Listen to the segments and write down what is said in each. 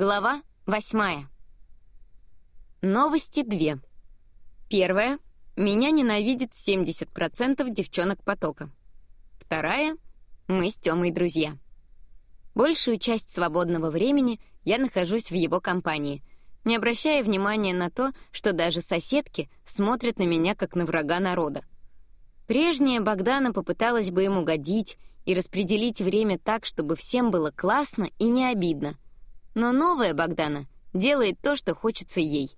Глава восьмая. Новости две. Первая. Меня ненавидит 70% девчонок потока. Вторая. Мы с Тёмой друзья. Большую часть свободного времени я нахожусь в его компании, не обращая внимания на то, что даже соседки смотрят на меня как на врага народа. Прежняя Богдана попыталась бы им угодить и распределить время так, чтобы всем было классно и не обидно — но новая Богдана делает то, что хочется ей.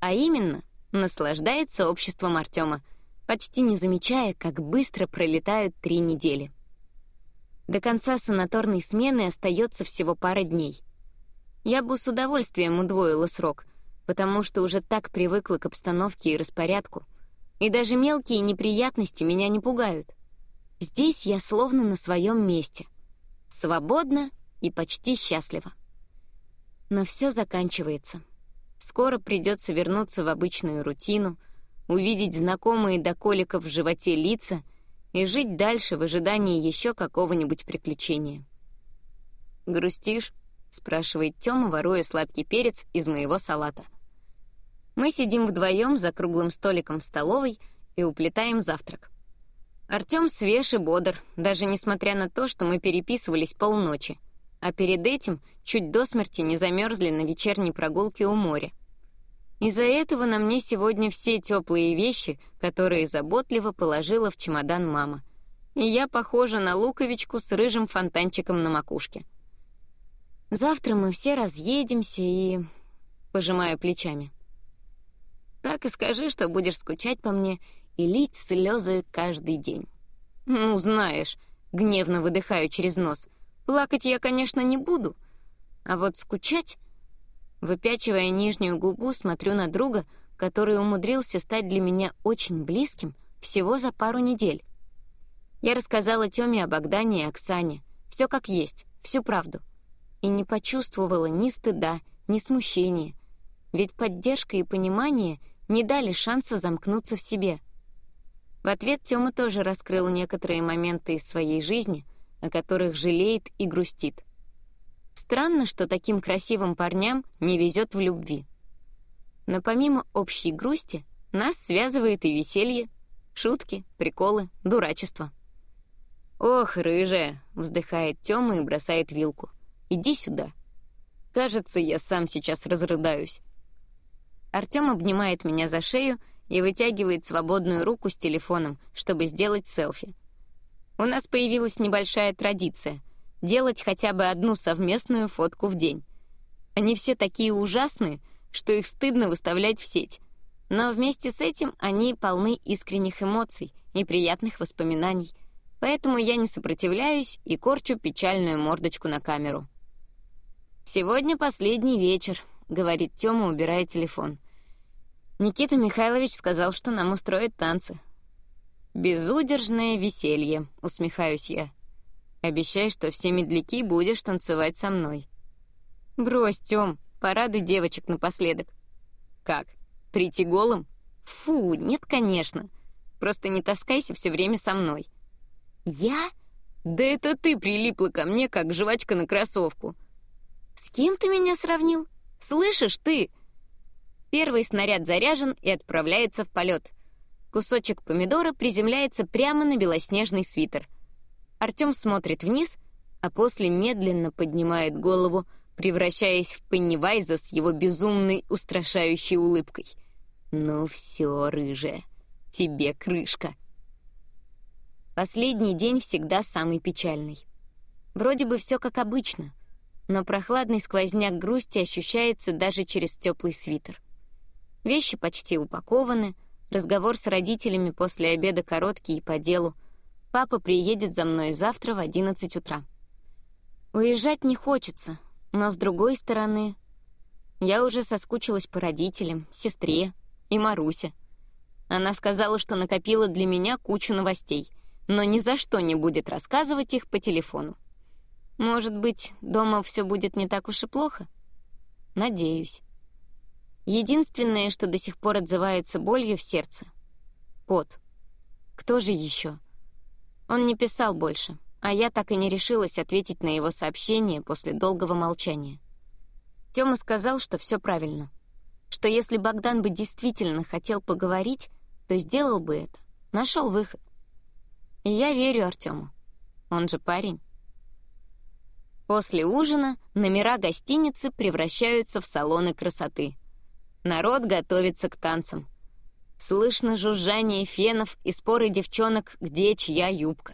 А именно, наслаждается обществом Артема, почти не замечая, как быстро пролетают три недели. До конца санаторной смены остается всего пара дней. Я бы с удовольствием удвоила срок, потому что уже так привыкла к обстановке и распорядку, и даже мелкие неприятности меня не пугают. Здесь я словно на своем месте, свободна и почти счастлива. Но все заканчивается. Скоро придется вернуться в обычную рутину, увидеть знакомые до коликов в животе лица и жить дальше в ожидании еще какого-нибудь приключения. «Грустишь?» — спрашивает Тёма, воруя сладкий перец из моего салата. Мы сидим вдвоем за круглым столиком в столовой и уплетаем завтрак. Артём свеж и бодр, даже несмотря на то, что мы переписывались полночи а перед этим чуть до смерти не замерзли на вечерней прогулке у моря. Из-за этого на мне сегодня все теплые вещи, которые заботливо положила в чемодан мама. И я похожа на луковичку с рыжим фонтанчиком на макушке. Завтра мы все разъедемся и... Пожимаю плечами. Так и скажи, что будешь скучать по мне и лить слезы каждый день. Ну, знаешь, гневно выдыхаю через нос. Плакать я, конечно, не буду, а вот скучать... Выпячивая нижнюю губу, смотрю на друга, который умудрился стать для меня очень близким всего за пару недель. Я рассказала Тёме о Богдане и Оксане, все как есть, всю правду. И не почувствовала ни стыда, ни смущения, ведь поддержка и понимание не дали шанса замкнуться в себе. В ответ Тёма тоже раскрыл некоторые моменты из своей жизни — о которых жалеет и грустит. Странно, что таким красивым парням не везет в любви. Но помимо общей грусти, нас связывает и веселье, шутки, приколы, дурачество. «Ох, рыжая!» — вздыхает Тёма и бросает вилку. «Иди сюда. Кажется, я сам сейчас разрыдаюсь». Артём обнимает меня за шею и вытягивает свободную руку с телефоном, чтобы сделать селфи. У нас появилась небольшая традиция — делать хотя бы одну совместную фотку в день. Они все такие ужасные, что их стыдно выставлять в сеть. Но вместе с этим они полны искренних эмоций и приятных воспоминаний. Поэтому я не сопротивляюсь и корчу печальную мордочку на камеру. «Сегодня последний вечер», — говорит Тёма, убирая телефон. Никита Михайлович сказал, что нам устроит танцы. «Безудержное веселье», — усмехаюсь я. «Обещай, что все медляки будешь танцевать со мной». «Брось, Тём, порадуй девочек напоследок». «Как, прийти голым?» «Фу, нет, конечно. Просто не таскайся все время со мной». «Я?» «Да это ты прилипла ко мне, как жвачка на кроссовку». «С кем ты меня сравнил? Слышишь, ты?» Первый снаряд заряжен и отправляется в полет — Кусочек помидора приземляется прямо на белоснежный свитер. Артём смотрит вниз, а после медленно поднимает голову, превращаясь в Пеннивайза с его безумной, устрашающей улыбкой. «Ну все, рыжая, тебе крышка». Последний день всегда самый печальный. Вроде бы все как обычно, но прохладный сквозняк грусти ощущается даже через теплый свитер. Вещи почти упакованы, Разговор с родителями после обеда короткий и по делу. Папа приедет за мной завтра в 11 утра. Уезжать не хочется, но с другой стороны... Я уже соскучилась по родителям, сестре и Марусе. Она сказала, что накопила для меня кучу новостей, но ни за что не будет рассказывать их по телефону. Может быть, дома все будет не так уж и плохо? Надеюсь. Единственное, что до сих пор отзывается болью в сердце — пот. Кто же еще? Он не писал больше, а я так и не решилась ответить на его сообщение после долгого молчания. Тёма сказал, что все правильно. Что если Богдан бы действительно хотел поговорить, то сделал бы это, нашел выход. И я верю Артему. Он же парень. После ужина номера гостиницы превращаются в салоны красоты. Народ готовится к танцам. Слышно жужжание фенов и споры девчонок, где чья юбка.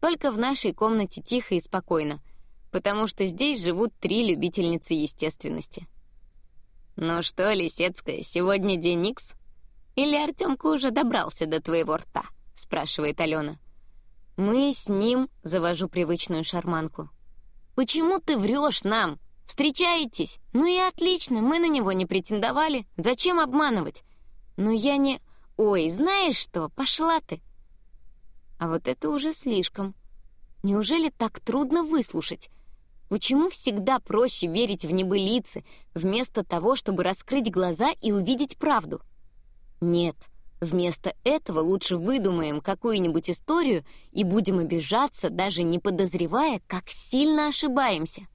Только в нашей комнате тихо и спокойно, потому что здесь живут три любительницы естественности. «Ну что, Лисецкая, сегодня день Икс? Или Артемка уже добрался до твоего рта?» — спрашивает Алена. «Мы с ним...» — завожу привычную шарманку. «Почему ты врешь нам? Встречаетесь? Ну и отлично, мы на него не претендовали. Зачем обманывать? Но я не... Ой, знаешь что, пошла ты. А вот это уже слишком. Неужели так трудно выслушать? Почему всегда проще верить в небылицы, вместо того, чтобы раскрыть глаза и увидеть правду? Нет, вместо этого лучше выдумаем какую-нибудь историю и будем обижаться, даже не подозревая, как сильно ошибаемся.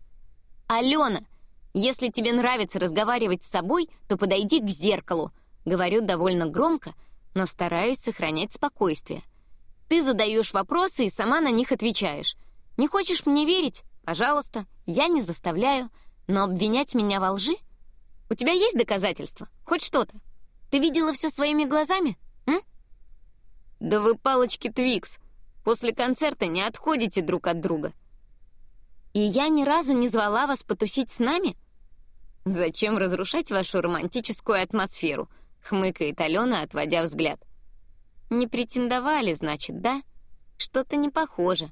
«Алена, если тебе нравится разговаривать с собой, то подойди к зеркалу», Говорю довольно громко, но стараюсь сохранять спокойствие. Ты задаешь вопросы и сама на них отвечаешь. Не хочешь мне верить? Пожалуйста, я не заставляю. Но обвинять меня во лжи? У тебя есть доказательства? Хоть что-то? Ты видела все своими глазами? М? Да вы палочки Твикс. После концерта не отходите друг от друга. И я ни разу не звала вас потусить с нами? Зачем разрушать вашу романтическую атмосферу? — хмыкает Алена, отводя взгляд. «Не претендовали, значит, да? Что-то не похоже».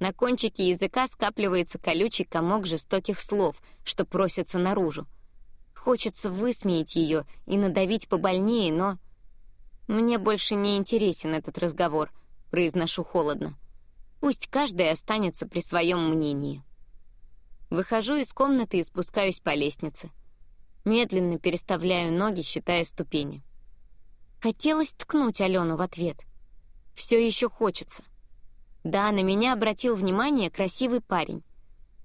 На кончике языка скапливается колючий комок жестоких слов, что просятся наружу. Хочется высмеять ее и надавить побольнее, но... «Мне больше не интересен этот разговор», — произношу холодно. «Пусть каждый останется при своем мнении». Выхожу из комнаты и спускаюсь по лестнице. Медленно переставляю ноги, считая ступени. Хотелось ткнуть Алену в ответ. Все еще хочется. Да, на меня обратил внимание красивый парень.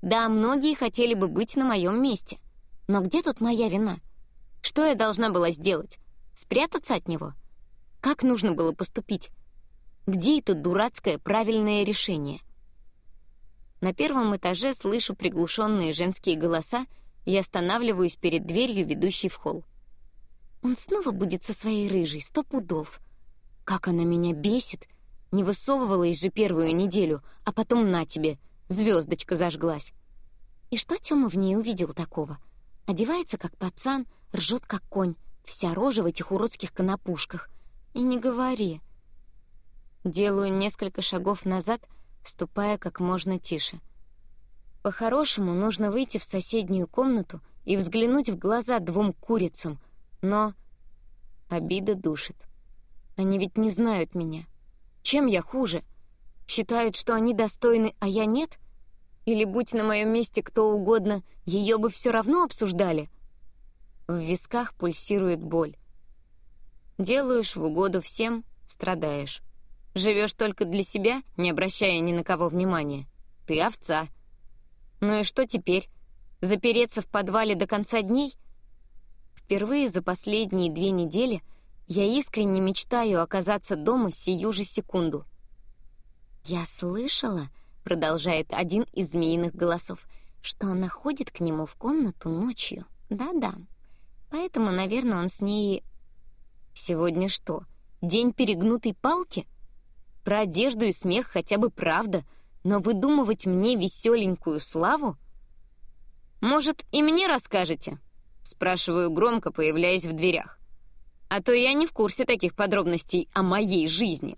Да, многие хотели бы быть на моем месте. Но где тут моя вина? Что я должна была сделать? Спрятаться от него? Как нужно было поступить? Где это дурацкое правильное решение? На первом этаже слышу приглушенные женские голоса и останавливаюсь перед дверью, ведущей в холл. Он снова будет со своей рыжей, сто пудов. Как она меня бесит! Не высовывалась же первую неделю, а потом на тебе, звездочка зажглась. И что Тёма в ней увидел такого? Одевается как пацан, ржет как конь, вся рожа в этих уродских конопушках. И не говори. Делаю несколько шагов назад, ступая как можно тише — по-хорошему, нужно выйти в соседнюю комнату и взглянуть в глаза двум курицам, но обида душит. Они ведь не знают меня. Чем я хуже? Считают, что они достойны, а я нет? Или, будь на моем месте кто угодно, ее бы все равно обсуждали? В висках пульсирует боль. Делаешь в угоду всем — страдаешь. Живешь только для себя, не обращая ни на кого внимания. Ты овца — ну и что теперь? Запереться в подвале до конца дней? Впервые за последние две недели я искренне мечтаю оказаться дома сию же секунду. «Я слышала», — продолжает один из змеиных голосов, что она ходит к нему в комнату ночью. Да-да. Поэтому, наверное, он с ней... Сегодня что, день перегнутой палки? Про одежду и смех хотя бы правда — но выдумывать мне веселенькую славу? Может, и мне расскажете? Спрашиваю громко, появляясь в дверях. А то я не в курсе таких подробностей о моей жизни.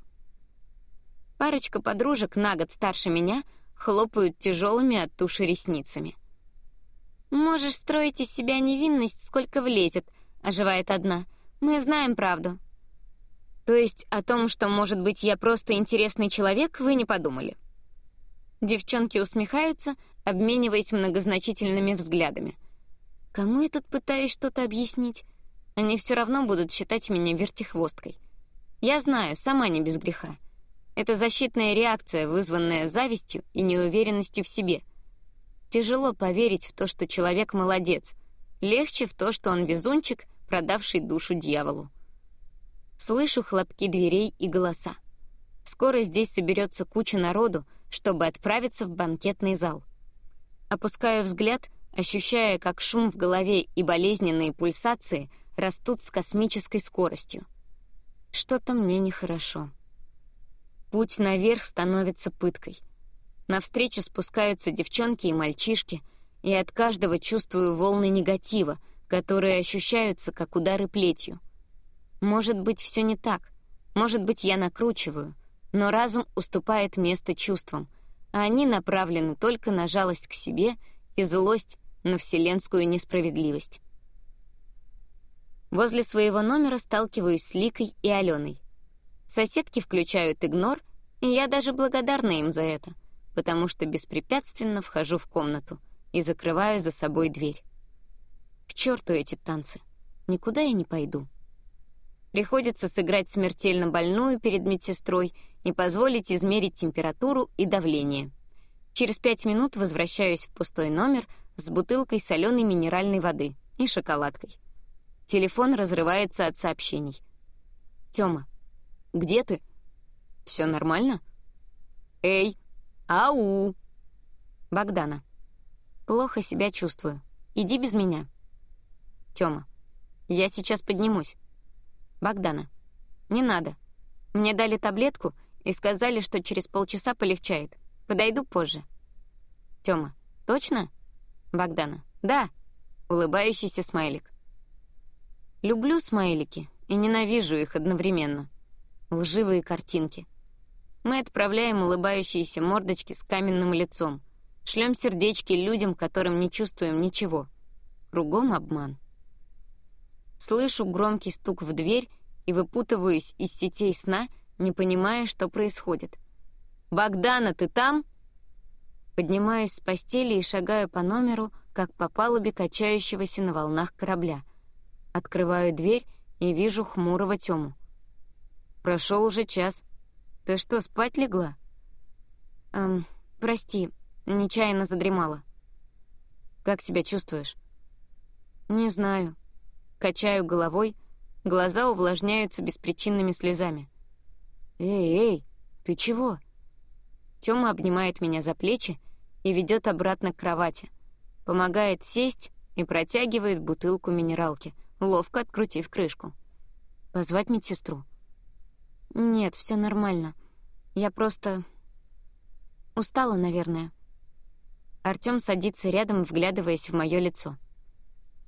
Парочка подружек на год старше меня хлопают тяжелыми от туши ресницами. «Можешь строить из себя невинность, сколько влезет», — оживает одна. «Мы знаем правду». «То есть о том, что, может быть, я просто интересный человек, вы не подумали?» Девчонки усмехаются, обмениваясь многозначительными взглядами. Кому я тут пытаюсь что-то объяснить? Они все равно будут считать меня вертихвосткой. Я знаю, сама не без греха. Это защитная реакция, вызванная завистью и неуверенностью в себе. Тяжело поверить в то, что человек молодец. Легче в то, что он везунчик, продавший душу дьяволу. Слышу хлопки дверей и голоса. Скоро здесь соберется куча народу, чтобы отправиться в банкетный зал. Опускаю взгляд, ощущая, как шум в голове и болезненные пульсации растут с космической скоростью. Что-то мне нехорошо. Путь наверх становится пыткой — Навстречу спускаются девчонки и мальчишки, и от каждого чувствую волны негатива, которые ощущаются как удары плетью. Может быть, все не так. Может быть, я накручиваю. Но разум уступает место чувствам, а они направлены только на жалость к себе и злость на вселенскую несправедливость. Возле своего номера сталкиваюсь с Ликой и Аленой. Соседки включают игнор, и я даже благодарна им за это потому что беспрепятственно вхожу в комнату и закрываю за собой дверь. К черту эти танцы. Никуда я не пойду. Приходится сыграть смертельно больную перед медсестрой и позволить измерить температуру и давление. Через пять минут возвращаюсь в пустой номер с бутылкой соленой минеральной воды и шоколадкой. Телефон разрывается от сообщений. «Тёма, где ты? Все нормально?» «Эй, «Ау!» Богдана. «Плохо себя чувствую. Иди без меня». Тёма. «Я сейчас поднимусь». Богдана. «Не надо. Мне дали таблетку и сказали, что через полчаса полегчает. Подойду позже». Тёма. «Точно?» Богдана. «Да». Улыбающийся смайлик. Люблю смайлики и ненавижу их одновременно. Лживые картинки. Мы отправляем улыбающиеся мордочки с каменным лицом, шлем сердечки людям, которым не чувствуем ничего. Кругом обман. Слышу громкий стук в дверь и выпутываюсь из сетей сна, не понимая, что происходит. «Богдана, ты там?» Поднимаюсь с постели и шагаю по номеру, как по палубе качающегося на волнах корабля. Открываю дверь и вижу хмурого Тему. Прошел уже час. Ты что, спать легла? Эм, прости, нечаянно задремала. Как себя чувствуешь? Не знаю. Качаю головой, глаза увлажняются беспричинными слезами. Эй, эй, ты чего? Тёма обнимает меня за плечи и ведет обратно к кровати. Помогает сесть и протягивает бутылку минералки, ловко открутив крышку. Позвать медсестру. «Нет, все нормально. Я просто... устала, наверное». Артём садится рядом, вглядываясь в моё лицо.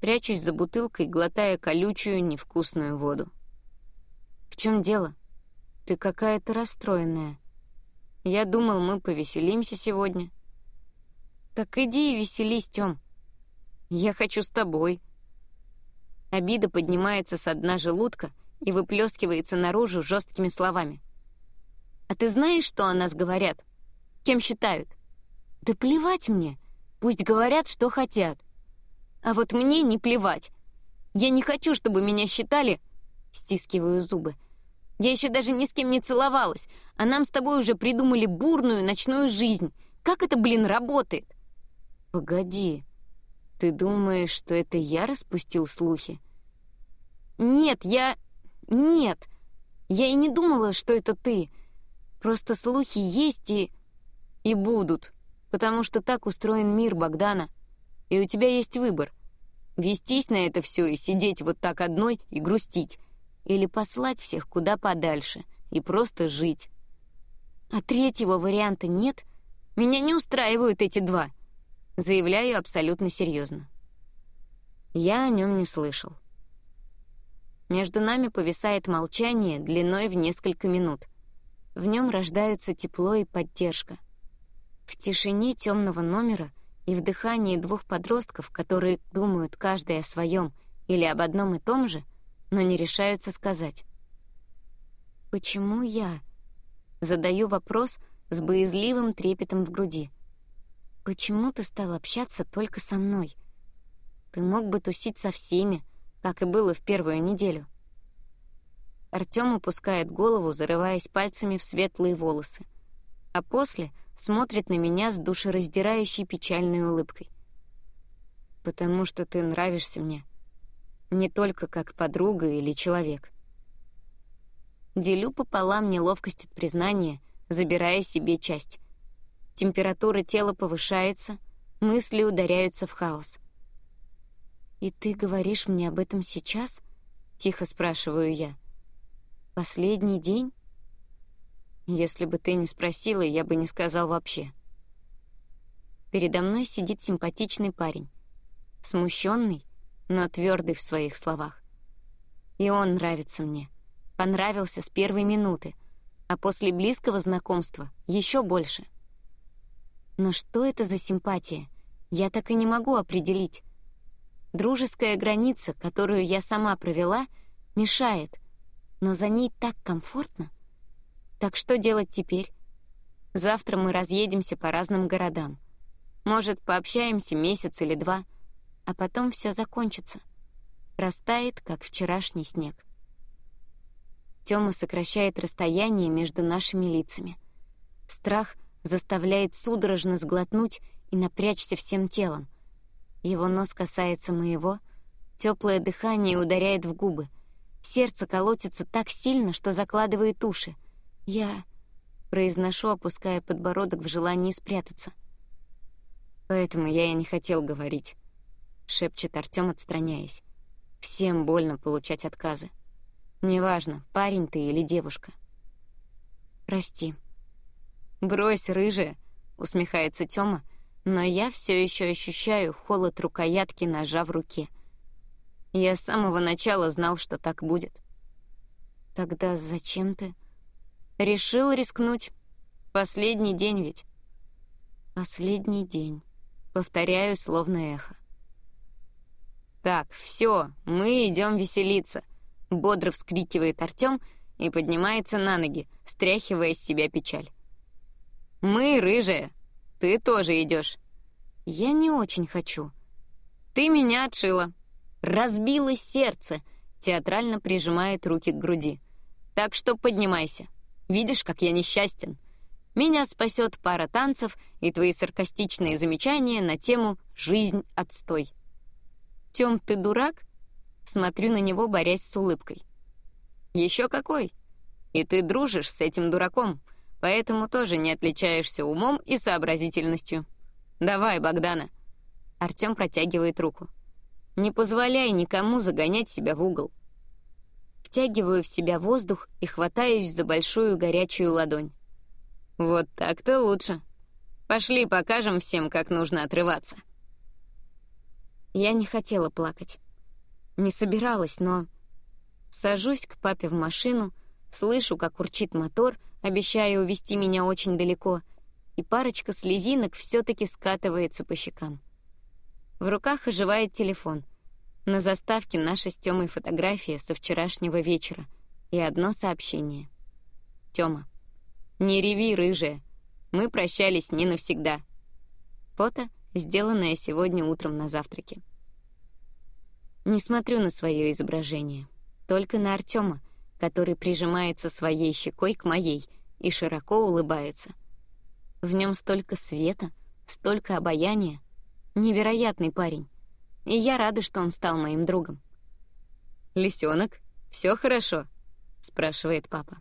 Прячусь за бутылкой, глотая колючую, невкусную воду. «В чем дело? Ты какая-то расстроенная. Я думал, мы повеселимся сегодня». «Так иди и веселись, Тём. Я хочу с тобой». Обида поднимается со дна желудка — и выплескивается наружу жесткими словами. «А ты знаешь, что о нас говорят? Кем считают?» «Да плевать мне. Пусть говорят, что хотят. А вот мне не плевать. Я не хочу, чтобы меня считали...» Стискиваю зубы. «Я еще даже ни с кем не целовалась, а нам с тобой уже придумали бурную ночную жизнь. Как это, блин, работает?» «Погоди. Ты думаешь, что это я распустил слухи?» «Нет, я...» «Нет, я и не думала, что это ты. Просто слухи есть и... и будут, потому что так устроен мир, Богдана. И у тебя есть выбор. Вестись на это все и сидеть вот так одной и грустить. Или послать всех куда подальше и просто жить. А третьего варианта нет. Меня не устраивают эти два. Заявляю абсолютно серьезно. Я о нем не слышал. Между нами повисает молчание длиной в несколько минут. В нем рождаются тепло и поддержка. В тишине темного номера и в дыхании двух подростков, которые думают каждый о своем или об одном и том же, но не решаются сказать. «Почему я?» Задаю вопрос с боязливым трепетом в груди. «Почему ты стал общаться только со мной? Ты мог бы тусить со всеми, как и было в первую неделю. Артём упускает голову, зарываясь пальцами в светлые волосы, а после смотрит на меня с душераздирающей печальной улыбкой. «Потому что ты нравишься мне. Не только как подруга или человек». Делю пополам неловкость от признания, забирая себе часть. Температура тела повышается, мысли ударяются в хаос. «И ты говоришь мне об этом сейчас?» — тихо спрашиваю я. «Последний день?» «Если бы ты не спросила, я бы не сказал вообще». Передо мной сидит симпатичный парень. Смущенный, но твердый в своих словах. И он нравится мне. Понравился с первой минуты, а после близкого знакомства еще больше. Но что это за симпатия? Я так и не могу определить. Дружеская граница, которую я сама провела, мешает, но за ней так комфортно. Так что делать теперь? Завтра мы разъедемся по разным городам. Может, пообщаемся месяц или два, а потом все закончится. Растает, как вчерашний снег. Тёма сокращает расстояние между нашими лицами. Страх заставляет судорожно сглотнуть и напрячься всем телом. Его нос касается моего, теплое дыхание ударяет в губы. Сердце колотится так сильно, что закладывает уши. Я произношу, опуская подбородок в желании спрятаться. Поэтому я и не хотел говорить, шепчет Артём, отстраняясь. Всем больно получать отказы. Неважно, парень ты или девушка. Прости. Брось, рыжая, усмехается Тёма, но я все еще ощущаю холод рукоятки ножа в руке. Я с самого начала знал, что так будет. Тогда зачем ты? Решил рискнуть. Последний день ведь. Последний день. Повторяю, словно эхо. Так, все, мы идем веселиться. Бодро вскрикивает Артем и поднимается на ноги, стряхивая с себя печаль. Мы, рыжая, ты тоже идешь. Я не очень хочу. Ты меня отшила. Разбило сердце. Театрально прижимает руки к груди. Так что поднимайся. Видишь, как я несчастен? Меня спасет пара танцев и твои саркастичные замечания на тему «Жизнь — отстой». Тём, ты дурак? Смотрю на него, борясь с улыбкой. Еще какой? И ты дружишь с этим дураком, поэтому тоже не отличаешься умом и сообразительностью. Давай, Богдана. Артём протягивает руку. Не позволяй никому загонять себя в угол втягиваю в себя воздух и хватаюсь за большую горячую ладонь. Вот так-то лучше. Пошли покажем всем, как нужно отрываться. Я не хотела плакать. Не собиралась, но... Сажусь к папе в машину, слышу, как урчит мотор, обещая увести меня очень далеко, и парочка слезинок все таки скатывается по щекам. В руках оживает телефон — на заставке наша с Тёмой фотография со вчерашнего вечера и одно сообщение. Тёма. «Не реви, рыжая. Мы прощались не навсегда». Фото, сделанное сегодня утром на завтраке. Не смотрю на свое изображение, только на Артема, который прижимается своей щекой к моей и широко улыбается. В нем столько света, столько обаяния. Невероятный парень и я рада, что он стал моим другом. «Лисёнок, всё хорошо?» — спрашивает папа.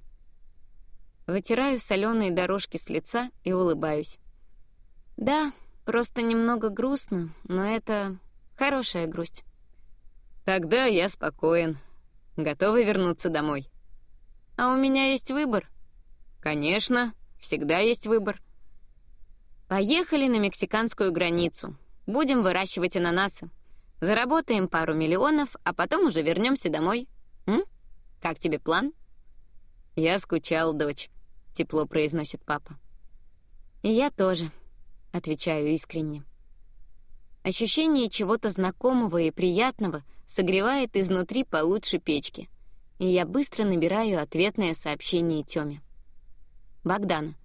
Вытираю соленые дорожки с лица и улыбаюсь. «Да, просто немного грустно, но это хорошая грусть». «Тогда я спокоен. Готовы вернуться домой?» «А у меня есть выбор». «Конечно, всегда есть выбор». «Поехали на мексиканскую границу. Будем выращивать ананасы. Заработаем пару миллионов, а потом уже вернемся домой. М? Как тебе план? Я скучал, дочь, тепло произносит папа. И я тоже, отвечаю искренне. Ощущение чего-то знакомого и приятного согревает изнутри получше печки, и я быстро набираю ответное сообщение Тёме. Богдана.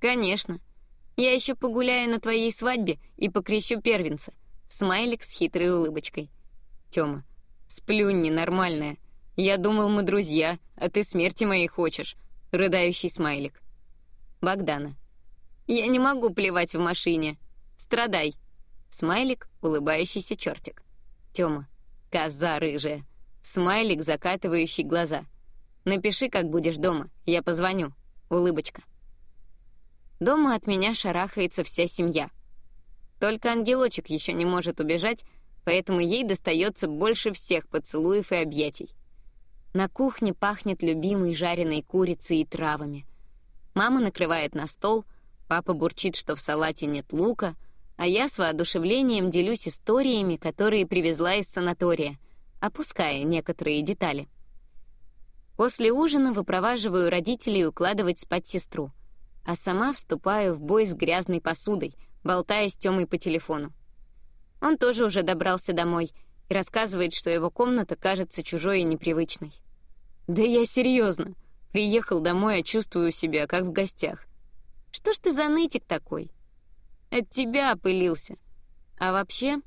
Конечно. Я еще погуляю на твоей свадьбе и покрещу первенца. Смайлик с хитрой улыбочкой. Тёма. «Сплюнь, ненормальная. Я думал, мы друзья, а ты смерти моей хочешь». Рыдающий смайлик. Богдана. Я не могу плевать в машине. Страдай. Смайлик, улыбающийся чертик. Тёма. Коза рыжая. Смайлик, закатывающий глаза. Напиши, как будешь дома. Я позвоню. Улыбочка. Дома от меня шарахается вся семья. Только ангелочек еще не может убежать, поэтому ей достается больше всех поцелуев и объятий. На кухне пахнет любимой жареной курицей и травами. Мама накрывает на стол, папа бурчит, что в салате нет лука, а я с воодушевлением делюсь историями, которые привезла из санатория, опуская некоторые детали. После ужина выпроваживаю родителей укладывать спать сестру — а сама вступаю в бой с грязной посудой, болтая с Тёмой по телефону. Он тоже уже добрался домой и рассказывает, что его комната кажется чужой и непривычной. «Да я серьезно. Приехал домой, а чувствую себя, как в гостях. Что ж ты за нытик такой? От тебя опылился. А вообще...»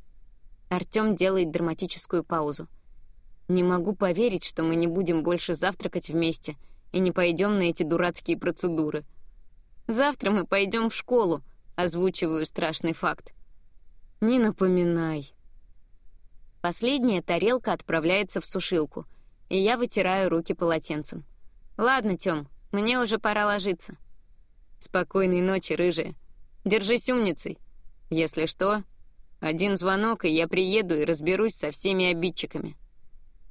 Артём делает драматическую паузу. «Не могу поверить, что мы не будем больше завтракать вместе и не пойдем на эти дурацкие процедуры». Завтра мы пойдем в школу, озвучиваю страшный факт. Не напоминай. Последняя тарелка отправляется в сушилку, и я вытираю руки полотенцем. Ладно, Тём, мне уже пора ложиться. Спокойной ночи, рыжая. Держись умницей. Если что, один звонок, и я приеду и разберусь со всеми обидчиками.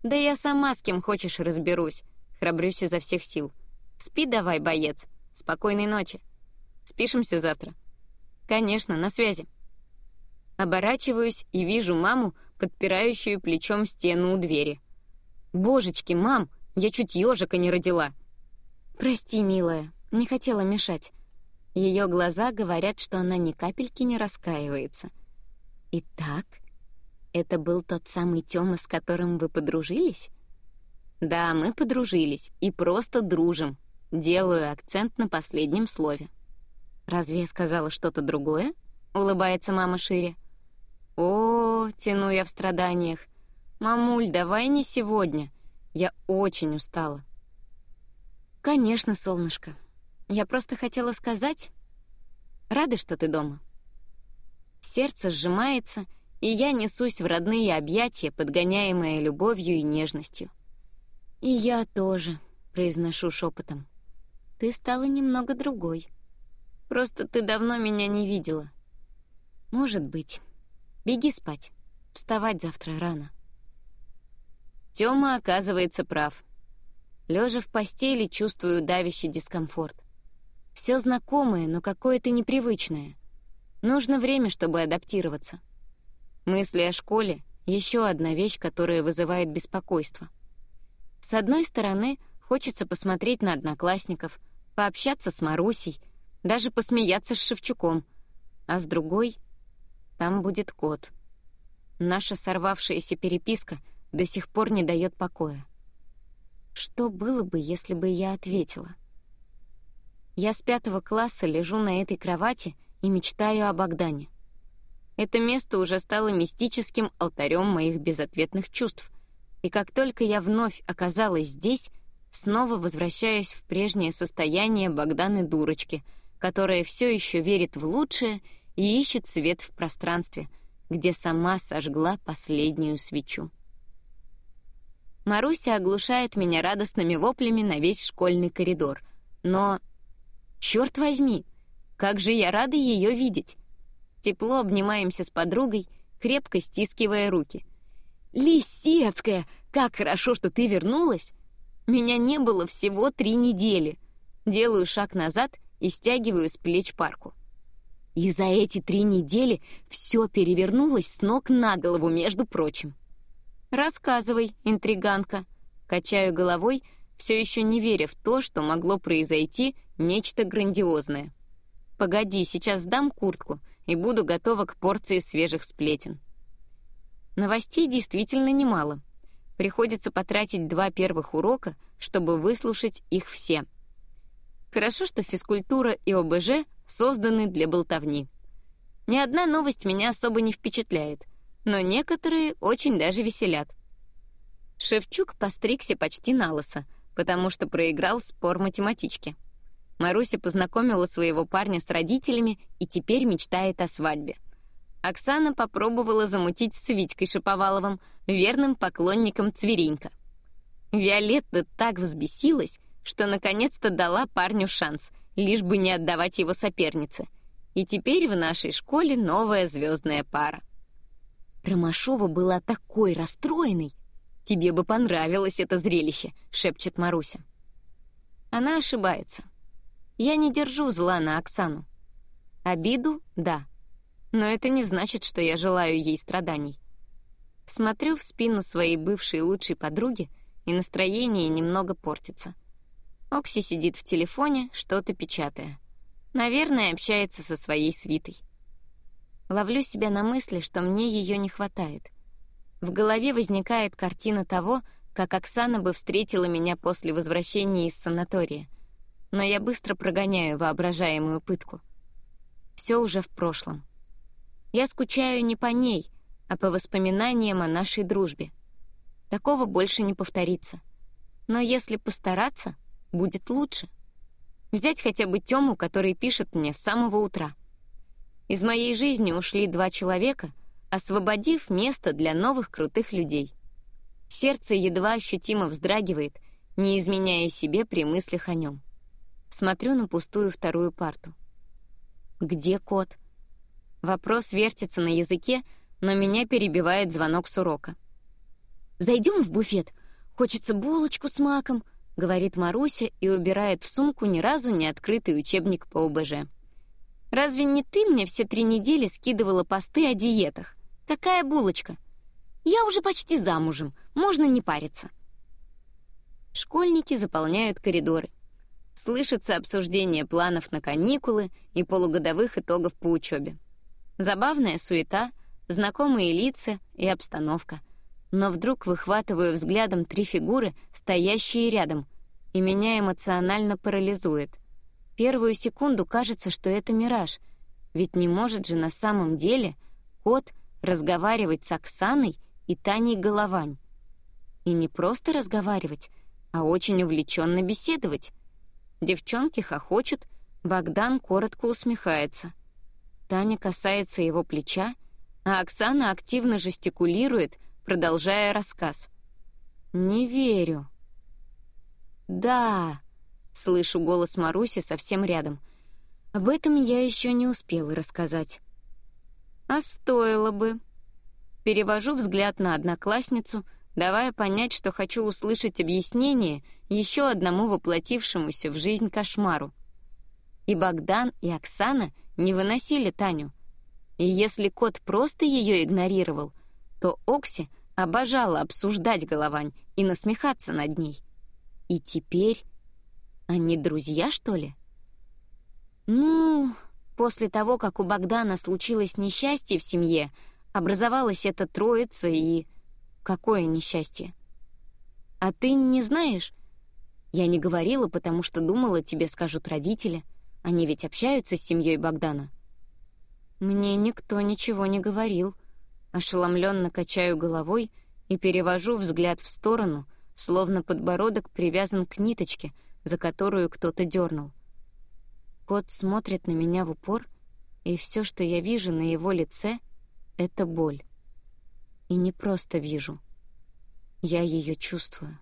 Да я сама с кем хочешь разберусь. Храбрюсь изо всех сил. Спи давай, боец. Спокойной ночи. Спишемся завтра. Конечно, на связи. Оборачиваюсь и вижу маму, подпирающую плечом стену у двери. Божечки, мам, я чуть ежика не родила. Прости, милая, не хотела мешать. Ее глаза говорят, что она ни капельки не раскаивается. Итак, это был тот самый Тёма, с которым вы подружились? Да, мы подружились и просто дружим. Делаю акцент на последнем слове. «Разве я сказала что-то другое?» — улыбается мама шире. «О, тяну я в страданиях. Мамуль, давай не сегодня. Я очень устала». «Конечно, солнышко. Я просто хотела сказать... Рада, что ты дома». Сердце сжимается, и я несусь в родные объятия, подгоняемые любовью и нежностью. «И я тоже», — произношу шепотом ты стала немного другой. Просто ты давно меня не видела. Может быть. Беги спать. Вставать завтра рано. Тёма оказывается прав. Лежа в постели, чувствую давящий дискомфорт. Все знакомое, но какое-то непривычное. Нужно время, чтобы адаптироваться. Мысли о школе — еще одна вещь, которая вызывает беспокойство. С одной стороны, хочется посмотреть на одноклассников — пообщаться с Марусей, даже посмеяться с Шевчуком. А с другой — там будет кот. Наша сорвавшаяся переписка до сих пор не дает покоя. Что было бы, если бы я ответила? Я с пятого класса лежу на этой кровати и мечтаю о Богдане. Это место уже стало мистическим алтарем моих безответных чувств, и как только я вновь оказалась здесь, снова возвращаюсь в прежнее состояние Богданы дурочки, которая все еще верит в лучшее и ищет свет в пространстве, где сама сожгла последнюю свечу. Маруся оглушает меня радостными воплями на весь школьный коридор. Но, черт возьми, как же я рада ее видеть! Тепло обнимаемся с подругой, крепко стискивая руки. «Лисецкая, как хорошо, что ты вернулась! Меня не было всего три недели. Делаю шаг назад и стягиваю с плеч парку. И за эти три недели все перевернулось с ног на голову, между прочим. «Рассказывай, интриганка», — качаю головой, все еще не веря в то, что могло произойти нечто грандиозное. «Погоди, сейчас сдам куртку и буду готова к порции свежих сплетен». Новостей действительно немало — Приходится потратить два первых урока, чтобы выслушать их все. Хорошо, что физкультура и ОБЖ созданы для болтовни. Ни одна новость меня особо не впечатляет, но некоторые очень даже веселят. Шевчук постригся почти на лысо, потому что проиграл спор математички. Маруся познакомила своего парня с родителями и теперь мечтает о свадьбе. Оксана попробовала замутить с Витькой Шаповаловым, верным поклонником Цверенька. Виолетта так взбесилась, что наконец-то дала парню шанс, лишь бы не отдавать его сопернице. И теперь в нашей школе новая звездная пара. Ромашова была такой расстроенной. «Тебе бы понравилось это зрелище», — шепчет Маруся. Она ошибается. Я не держу зла на Оксану. Обиду — да. Но это не значит, что я желаю ей страданий. Смотрю в спину своей бывшей лучшей подруги, и настроение немного портится. Окси сидит в телефоне, что-то печатая. Наверное, общается со своей свитой. Ловлю себя на мысли, что мне ее не хватает. В голове возникает картина того, как Оксана бы встретила меня после возвращения из санатория. Но я быстро прогоняю воображаемую пытку. Все уже в прошлом. Я скучаю не по ней, а по воспоминаниям о нашей дружбе. Такого больше не повторится. Но если постараться, будет лучше. Взять хотя бы Тему, который пишет мне с самого утра. Из моей жизни ушли два человека, освободив место для новых крутых людей. Сердце едва ощутимо вздрагивает, не изменяя себе при мыслях о нем. Смотрю на пустую вторую парту. Где кот? Вопрос вертится на языке, но меня перебивает звонок с урока. «Зайдем в буфет. Хочется булочку с маком», — говорит Маруся и убирает в сумку ни разу не открытый учебник по ОБЖ. Разве не ты мне все три недели скидывала посты о диетах? Какая булочка? Я уже почти замужем, можно не париться. Школьники заполняют коридоры. Слышится обсуждение планов на каникулы и полугодовых итогов по учебе. Забавная суета, знакомые лица и обстановка. Но вдруг выхватываю взглядом три фигуры, стоящие рядом, и меня эмоционально парализует. Первую секунду кажется, что это мираж, ведь не может же на самом деле кот разговаривать с Оксаной и Таней Головань. И не просто разговаривать, а очень увлеченно беседовать. Девчонки хохочут, Богдан коротко усмехается. Таня касается его плеча, а Оксана активно жестикулирует, продолжая рассказ. «Не верю». «Да», Слышу голос Маруси совсем рядом. Об этом я еще не успела рассказать. А стоило бы. Перевожу взгляд на одноклассницу, давая понять, что хочу услышать объяснение еще одному воплотившемуся в жизнь кошмару. И Богдан, и Оксана не выносили Таню. И если кот просто ее игнорировал, то Окси обожала обсуждать головань и насмехаться над ней. И теперь они друзья, что ли? Ну, после того, как у Богдана случилось несчастье в семье, образовалась эта троица и... Какое несчастье? А ты не знаешь? Я не говорила, потому что думала, тебе скажут родители. Они ведь общаются с семьей Богдана. Мне никто ничего не говорил. Ошеломленно качаю головой и перевожу взгляд в сторону, словно подбородок привязан к ниточке — за которую кто-то дернул. Кот смотрит на меня в упор, и все, что я вижу на его лице, — это боль. И не просто вижу. Я ее чувствую.